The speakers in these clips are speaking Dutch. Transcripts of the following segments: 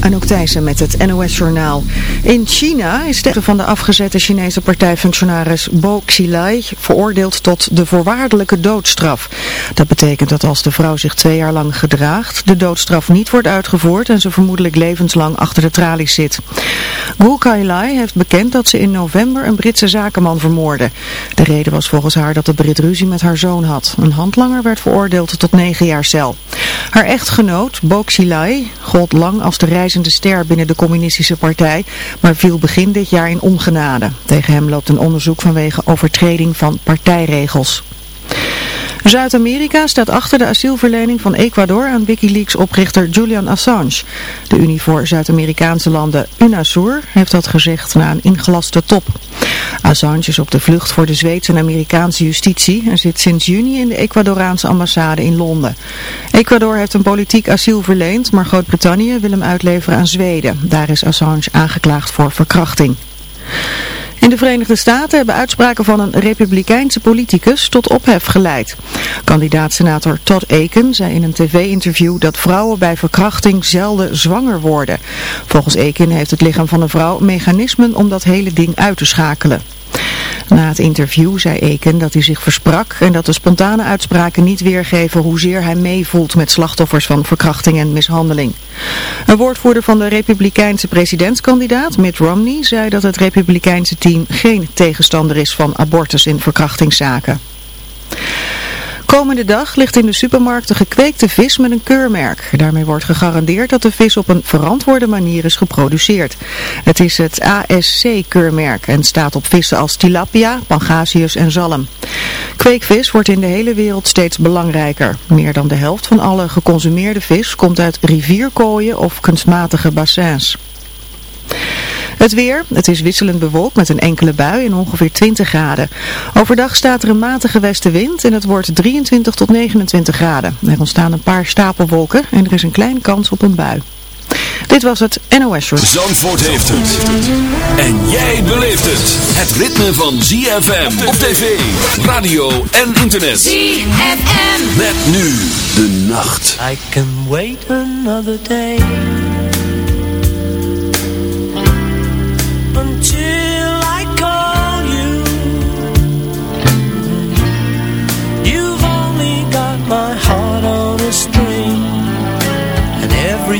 Anouk Thijssen met het NOS-journaal. In China is de van de afgezette Chinese partijfunctionaris Bo Xilai veroordeeld tot de voorwaardelijke doodstraf. Dat betekent dat als de vrouw zich twee jaar lang gedraagt, de doodstraf niet wordt uitgevoerd en ze vermoedelijk levenslang achter de tralies zit. Gu Kailai heeft bekend dat ze in november een Britse zakenman vermoordde. De reden was volgens haar dat de Brit ruzie met haar zoon had. Een handlanger werd veroordeeld tot negen jaar cel. Haar echtgenoot, Bo Xilai, gold lang als de reizende ster binnen de communistische partij, maar viel begin dit jaar in ongenade. Tegen hem loopt een onderzoek vanwege overtreding van partijregels. Zuid-Amerika staat achter de asielverlening van Ecuador aan Wikileaks-oprichter Julian Assange. De Unie voor Zuid-Amerikaanse landen UNASUR heeft dat gezegd na een ingelaste top. Assange is op de vlucht voor de Zweedse en Amerikaanse justitie en zit sinds juni in de Ecuadoraanse ambassade in Londen. Ecuador heeft een politiek asiel verleend, maar Groot-Brittannië wil hem uitleveren aan Zweden. Daar is Assange aangeklaagd voor verkrachting. In de Verenigde Staten hebben uitspraken van een republikeinse politicus tot ophef geleid. Kandidaat-senator Todd Aiken zei in een tv-interview dat vrouwen bij verkrachting zelden zwanger worden. Volgens Aiken heeft het lichaam van een vrouw mechanismen om dat hele ding uit te schakelen. Na het interview zei Eken dat hij zich versprak en dat de spontane uitspraken niet weergeven hoezeer hij meevoelt met slachtoffers van verkrachting en mishandeling. Een woordvoerder van de republikeinse presidentskandidaat, Mitt Romney, zei dat het republikeinse team geen tegenstander is van abortus in verkrachtingszaken. Komende dag ligt in de supermarkt een gekweekte vis met een keurmerk. Daarmee wordt gegarandeerd dat de vis op een verantwoorde manier is geproduceerd. Het is het ASC-keurmerk en staat op vissen als tilapia, pangasius en zalm. Kweekvis wordt in de hele wereld steeds belangrijker. Meer dan de helft van alle geconsumeerde vis komt uit rivierkooien of kunstmatige bassins. Het weer, het is wisselend bewolkt met een enkele bui in ongeveer 20 graden. Overdag staat er een matige westenwind en het wordt 23 tot 29 graden. Er ontstaan een paar stapelwolken en er is een kleine kans op een bui. Dit was het NOS Short. Zandvoort heeft het. En jij beleeft het. Het ritme van ZFM op tv, radio en internet. ZFM. Met nu de nacht. I can wait another day.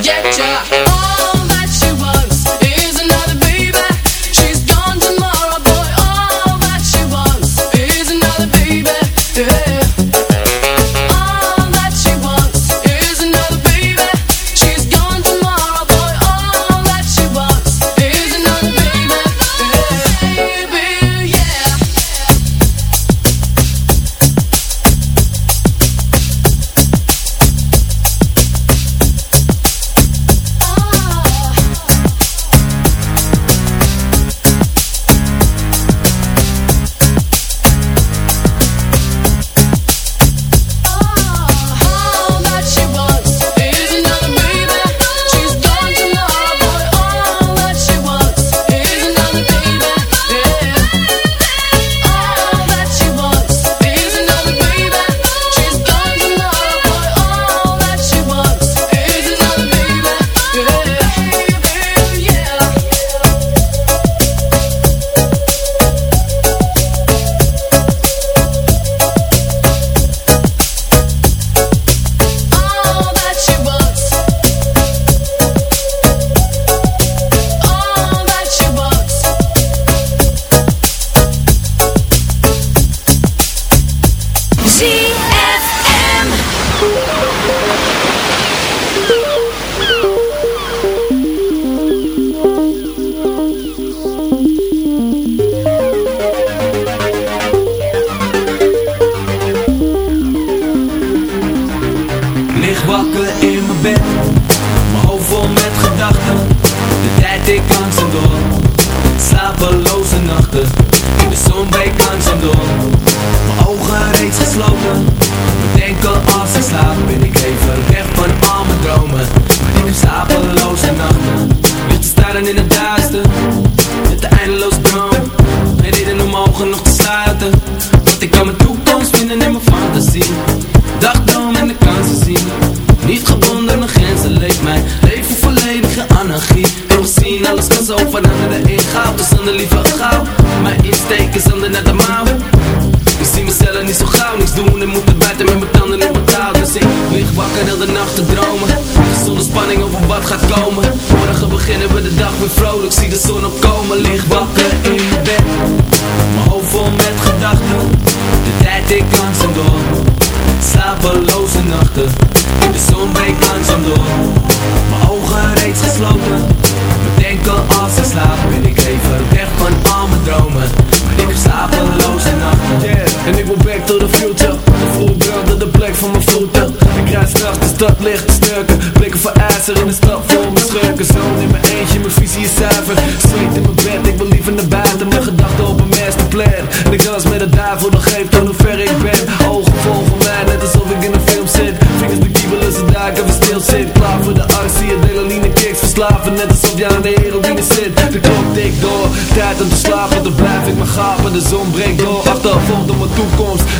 Zit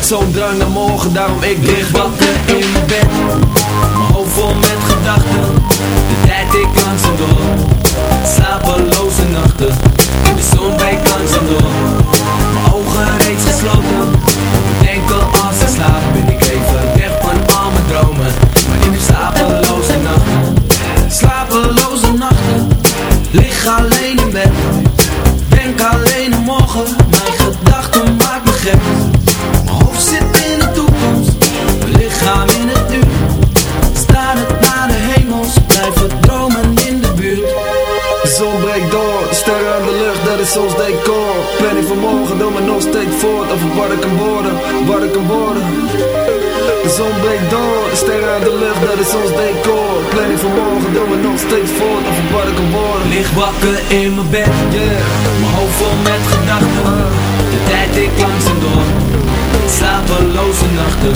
Zo'n drang naar morgen, daarom ik lig wakker in mijn bed. Mijn hoofd vol met gedachten, de tijd ik langzaam door. Slapeloos. Wakker in mijn bed. Mijn hoofd vol met gedachten. De tijd ik langzaam door. Slapeloze nachten.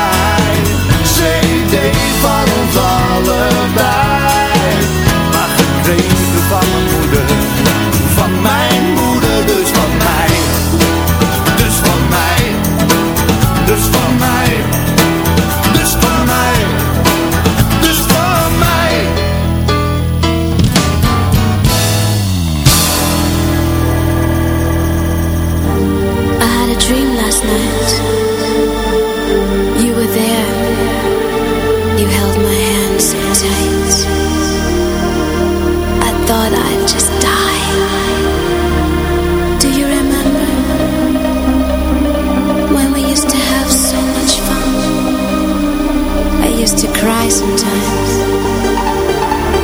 Sometimes.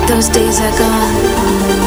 Those days are gone.